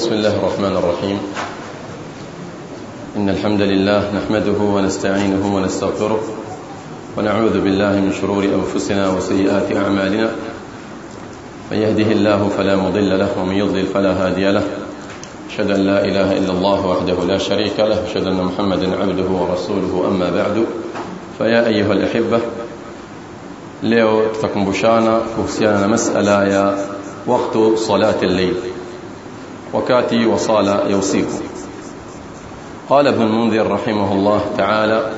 بسم الله الرحمن الرحيم. إن الحمد لله نحمده ونستعينه ونستغفره ونعوذ بالله من شرور أنفسنا وسيئات أعمالنا. من يهده الله فلا مضل له ومن يضلل فلا هادي له. أشهد أن لا إله إلا الله وحده لا شريك له أشهد أن محمدا عبده ورسوله أما بعد. فيا أيها الأحبة leo tutakumbushana kuhusiana na masala ya waktu salati al-layl sala ya usiku قال ابن المنذر رحمه الله تعالى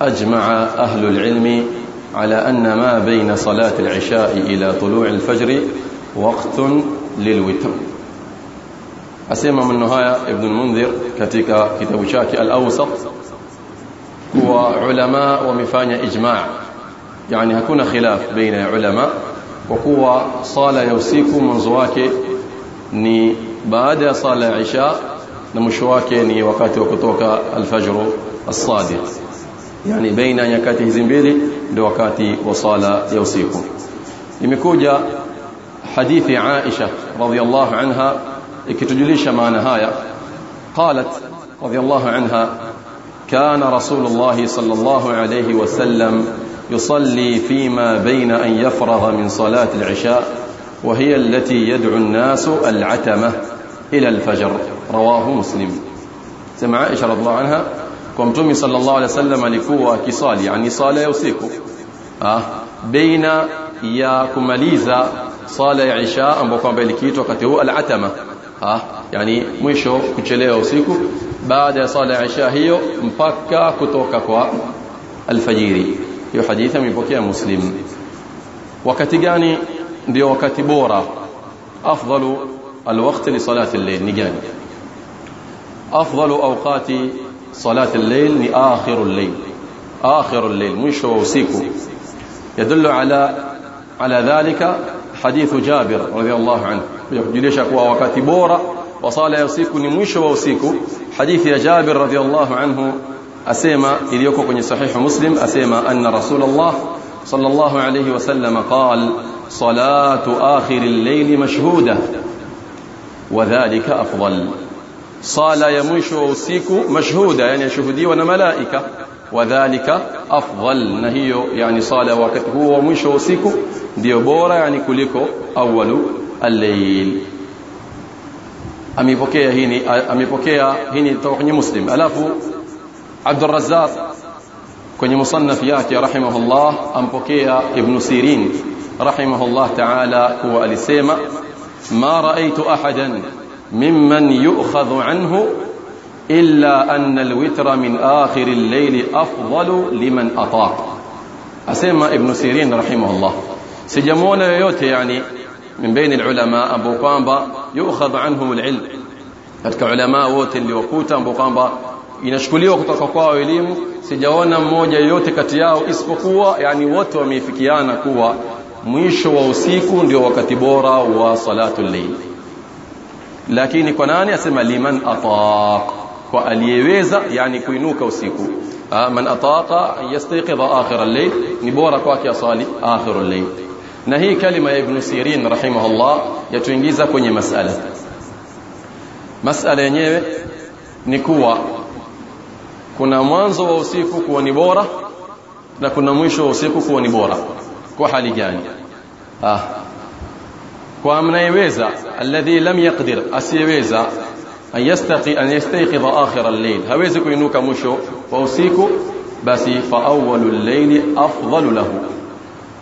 أجمع أهل العلم على أن ما بين صلاة العشاء إلى طلوع الفجر وقت للوتر. أسمى من نهاية ابن المنذر كتك كتاب شاكي الأوسط هو علماء ومفاني إجماع. baina ya ulama kwa kuwa sala ya usiku mwanzo wake ni baada ya sala ya isha na mwisho wake ni wakati wa kutoka alfajr as-sadiq yani baina nyakati hizi mbili ndio wakati wa sala ya usiku imekuja hadithi Aisha radhiyallahu anha ikitujulisha maana haya قالت رضي الله عنها كان رسول الله صلى الله عليه وسلم يصلي فيما بين أن يفرغ من صلاة العشاء وهي التي يدعو الناس العتمة إلى الفجر. رواه مسلم. سمع عائشة رضي الله عنها كمتومي صلى الله عليه وسلم لكوة كصال يعني صالة آه، يوسيك بين يا كماليزة صالة عشاء أمبوكم بلكيت وقته العتمة. ها يعني مشو كتشليه يوسيك بعد صالة عشاء هي مبكة كتوكا الفجيري. هي حديثة من بكية مسلم. وكتغاني دي وكتبورة أفضل الوقت لصلاة الليل نجاني. أفضل أوقات صلاة الليل لآخر الليل. آخر الليل مش ووسيكو يدل على على ذلك حديث جابر رضي الله عنه. يجلش أقوى وقات بورا وصالة يوسيكو نمش ووسيكو حديث جابر رضي الله عنه أسيما إذ يكو كني صحيح مسلم أسيما أن رسول الله صلى الله عليه وسلم قال صلاة آخر الليل مشهودة. وذلك أفضل. صالة يمنش ووسيك مشهودة يعني شهدي ونملائكة. وذلك أفضل. نهي يعني صالة وكته ومنش ووسيك ديبورة يعني كلك أول الليل. أمي أميبوكيا هيني أميبوكيا هيني توقني مسلم. ألاف عبد الرزاق كني مصنف ياتي رحمه الله أم أمبوكيا ابن سيرين. رحمه الله تعالى هو أليسيما ما رأيت أحدا ممن يؤخذ عنه إلا أن الوتر من آخر الليل أفضل لمن أطاق. أسمى ابن سيرين رحمه الله. سجمونا يوتي يعني من بين العلماء أبو قامبا يؤخذ عنهم العلم. هذك علماء ووت اللي وقوتا أبو قامبا ينشكلي وقت قطاع إليم سجونا موجة يوت كتياو اسبقوا يعني ووت وميفكيانا قوة. Mwisho wa usiku ndio wakati bora wa salatul layl lakini kwa nani asema liman ataq kwa aliyeweza yani kuinuka usiku man ataqa yastayqidha akhir al-layl ni bora kwake asali akhir al-layl na hii kalima ya ibn sirin rahimahullah yatuingiza kwenye masala masala yenyewe ni kuwa kuna mwanzo wa usiku kuwa ni bora na kuna mwisho wa usiku kuwa ni bora kwa hali gani ah kwa mnayeweza alladhi lam yaqdir asiyeweza an yastaqi an yastayqidha akhir al-layl hawezi kuinuka mwisho wa usiku basi fa awwalu al-layl afdalu lahu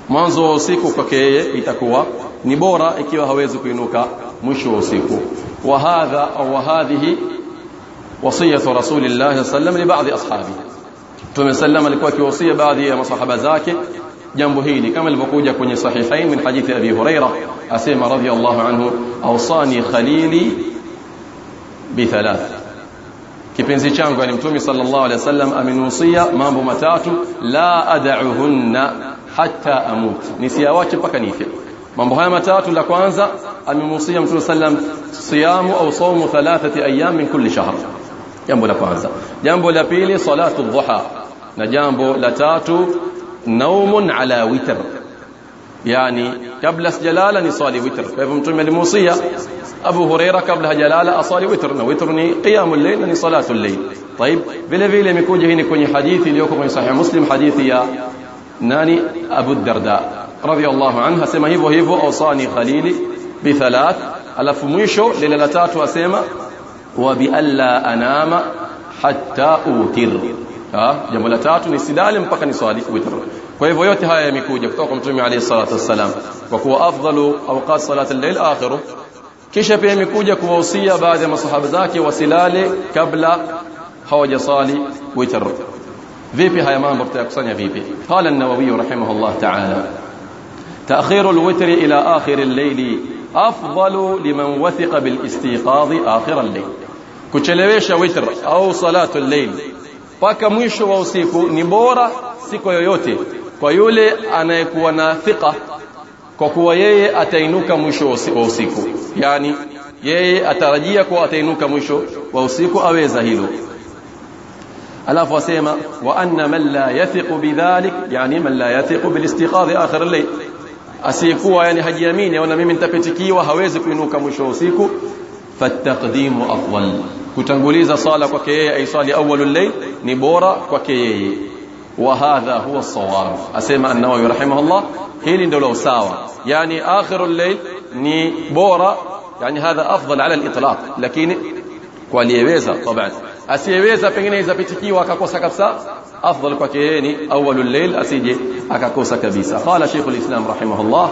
mwanzo wa usiku kwake yeye itakuwa ni bora ikiwa hawezi kuinuka mwisho wa usiku wa hadha au hadhihi وصيه رسول الله صلى الله عليه وسلم لبعض اصحابه Mtume sallam alikuwa akiwasia baadhi ya masahaba zake jambo hili kama ilivyokuja kwenye sahihain min hadithi Abi Huraira asema radhiyallahu anhu awsani khalili bi thalath kipenzi changu yani Mtume sallallahu alaihi wasallam amenusia mambo matatu la ad'uhunna hatta amut nisiawache mpaka nife mambo haya matatu la kwanza amemusia Mtume sallam siyamu au saumu thalathati ayyam min kulli shahr jambo la kwanza jambo la pili salatu dhuha na jambo la tatu نوم على وتر. يعني قبل جلالة نصلي وتر. فهم تم الموصية أبو هريرة قبل جلالة أصلي وتر. وتر قيام الليل صلاة الليل. طيب بلا بلا مكون جهيني كوني حديثي ليوكم صحيح مسلم حديث يا ناني أبو الدرداء رضي الله عنه سيما هيفو هيفو أوصاني خليلي بثلاث. على فميشو ليلة تاتو وبألا أنام حتى أوتر. Jambo la tatu ni silale mpaka ni swali witr kwa hivyo yote haya yamekuja kutoka kwa mtume alayhi salatu wassalam kwa kuwa afdalu awqat salat al-layl akhiru kisha pia imekuja kuwahusia baadhi ya masahaba zake wasilale kabla hawajasali witr vipi haya mambo tutayakusanya vipi qala an-nawawi rahimahullah ta'ala تأخير الوتر إلى آخر الليل أفضل لمن وثق بالاستيقاظ آخر الليل kuchelewesha witr au salatu al-layl paka mwisho wa usiku ni bora siku yoyote kwa yule anayekuwa na thika kwa kuwa yeye atainuka mwisho wa usiku yani yeye atarajia kuwa atainuka mwisho wa usiku aweza hilo alafu asema wa anna man la yathiqu bidhalik yani man la yathiqu bilistiqadhi akhir al-layl asiyekuwa yani hajiamini au na mimi nitapitikiwa hawezi kuinuka mwisho wa usiku fataqdimu afdal kutanguliza sala kwake yeye aisali awwalul layl ni bora kwake yeye wa hadha huwa as-sawab asema an-nawawi rahimahullah hili ndio sawa yani akhirul layl ni bora yani hadha afdal ala al-itlaq lakini kwa aliyeweza طبعا asiyeweza pengine izapitikiwa akakosa kabisa afdal kwake yeye ni awwalul layl asije akakosa kabisa qala shaykh al-islam rahimahullah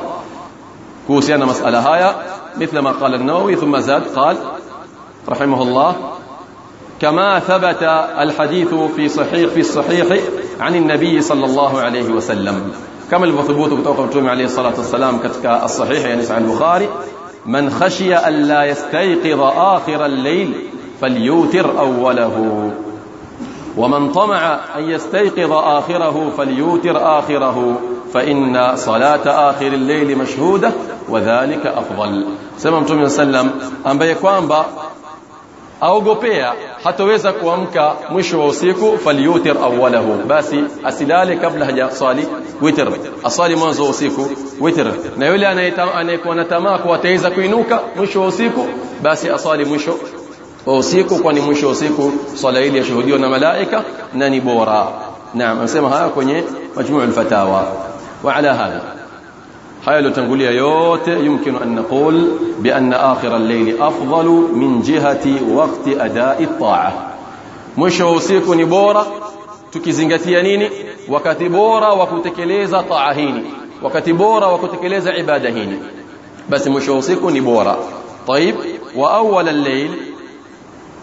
kuhusiana masala haya ما قال النووي ثم زاد قال رحمه الله كما ثبت الحديث في صحيح في الصحيح عن النبي صلى الله عليه وسلم. كما kutoka mtume عليه الصلاة والسلام katika الصحيح يعني صحيح البخاري من خشي أن لا يستيقظ آخر الليل فليوتر أوله. ومن طمع أن يستيقظ آخره فليوتر آخره. فإن صلاة آخر الليل مشهودة وذلك أفضل. سمع متوم سلم ambaye kwamba aogopea hataweza kuamka mwisho wa usiku falyutir awwalahu basi asilale kabla hajasali witr asali mwanzo wa usiku witr na yule anayekuwa na tamaa kwa ataweza kuinuka mwisho wa usiku basi asali mwisho wa usiku kwani mwisho wa usiku swala hili yashuhudiwa na malaika na ni bora naam anasema haya kwenye majmuu al-fatawa wa ala hadha haya yalotangulia yote yumkinu an naqul bi anna akhir al-layl afdalu min jihati waqti ada'i at-ta'a mwisho wa usiku ni bora tukizingatia nini wakati bora wa kutekeleza taa hini wakati bora wa kutekeleza ibada hini basi mwisho wa usiku ni bora طيب واول الليل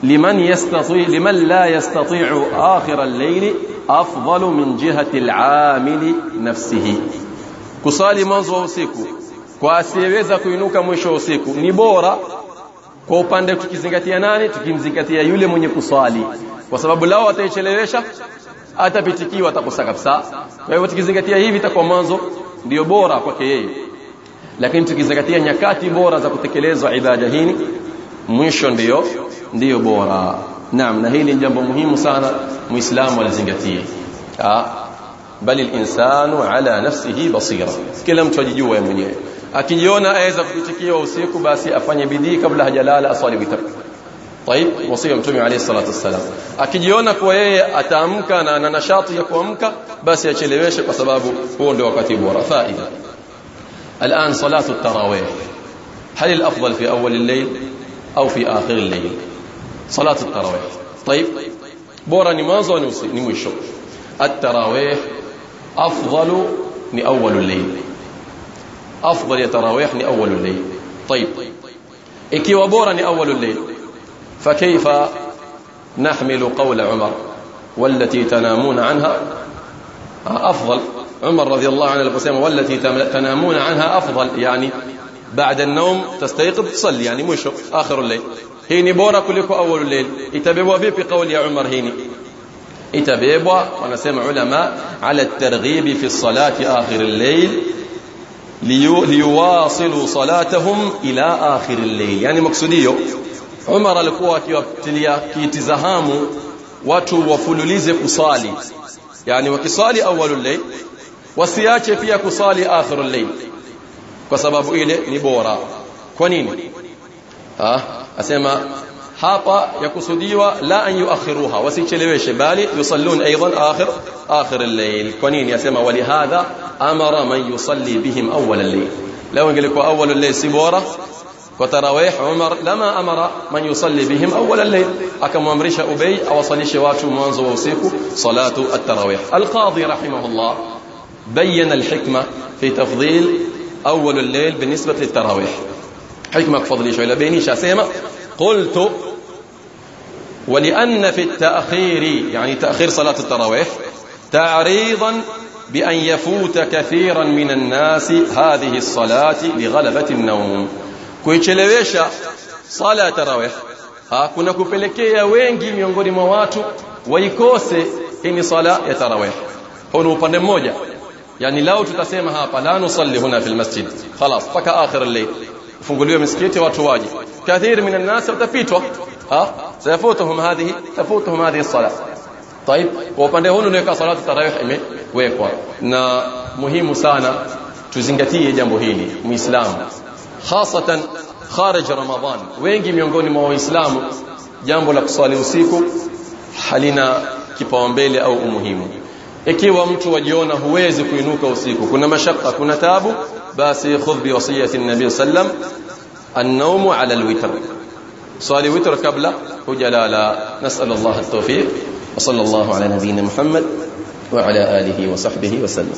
لمن يستطيع لمن لا يستطيع آخر الليل أفضل من جهة العامل نفسه kusali mwanzo wa usiku. Kwa asiyeweza kuinuka mwisho wa usiku ni bora kwa upande tukizingatia nani? Tukimzingatia yule mwenye kuswali kwa sababu lao ataichelewesha atapitikiwa atakosa kabisa. Kwa hivyo tukizingatia hivi itakuwa mwanzo ndio bora kwake yeye. Lakini tukizingatia nyakati bora za kutekelezwa ibada hii mwisho ndio ndiyo bora. Naam na hili ni jambo muhimu sana muislamu alizingatie bali linsanu ala nafsihi basira kila mtu ajijua yeye mwenyewe akijiona aweza kupitikiwa usiku basi afanye bidii kabla hajalala aswali witr طيب وصيه mtume alayhi salatu wassalam akijiona kuwa yeye ataamka na ana nashati ya kuamka basi acheleweshe kwa sababu huo ndio wakati bora faida الان صلاه التراويح هل الافضل في اول الليل أو في اخر الليل صلاه التراويح طيب bora ni mwanzo au ni mwisho التراويح أفضل ni اول الليل. tarawih ni اول الليل. طيب. bora ni اول الليل. فكيف نحمل قول عمر والتي تنامون عنها؟ أفضل. عمر رضي الله عنه القسيم والتي تنامون عنها أفضل. يعني بعد النوم تستيقظ تصلي. يعني مش آخر الليل. ni bora kuliko awal al-layl itabebwa vipi kauli ya Umar hii itabebwa wanasema ulama ala at-targhib fi as-salati akhir al-layl liyuwasilu salatahum ila akhir al-layl yani maksudio Umar alikuwa akiwatilia kiitizahamu watu wafululize kusali yani wakisali awal al-layl wasiache pia kusali akhir al-layl kwa sababu ile ni bora kwa nini ah asema hapa yakusudiwa la an yuakhiruha wasicheleweshe bali yusallun aidan akhir akhir al-layl kwa nini asema walihadha amara man yusalli bihim awwal al-layl law ingelikuwa awwal al-layl si bora kwa tarawih Umar lama amara man yusalli bihim awwal al-layl akamwamrisha Ubay awasalishe watu mwanzo wa usiku salatu at-tarawih al-qadi rahimahullah بين الحكمة في تفضيل أول الليل بالنسبة للتراويح حكمة فضلي شوية بينيش أسيما قلت ولأن في التأخير يعني تأخير صلاة التراويح تعريضا بأن يفوت كثيرا من الناس هذه الصلاة لغلبة النوم. كويتشلويشا صلاة التراويح ها كنا كوبلكي وينجي من غير موات ويكوسي إني صلاة التراويح. هنا وبند يعني لو تتسمها لا نصلي هنا في المسجد. خلاص فك آخر الليل. فنقول يوم سكيتي واتواجي. كثير من الناس تفيتوا ha sayafutuhum hadhihi tafutuhum hadhihi as-salah طيب kwa upande huu unaweka salatu tarawih imewekwa na muhimu sana tuzingatie jambo hili muislamu hasatan kharij ramadan wengi miongoni mwa waislamu jambo la kuswali usiku halina kipaumbele au umuhimu ikiwa mtu wajiona huwezi kuinuka usiku kuna mashaka kuna tabu basi khudh bi wasiyati nabii sallam النوم على الوتر صلي وتر قبل وجلالا نسأل الله التوفيق. وصلى الله على نبينا محمد وعلى آله وصحبه وسلم.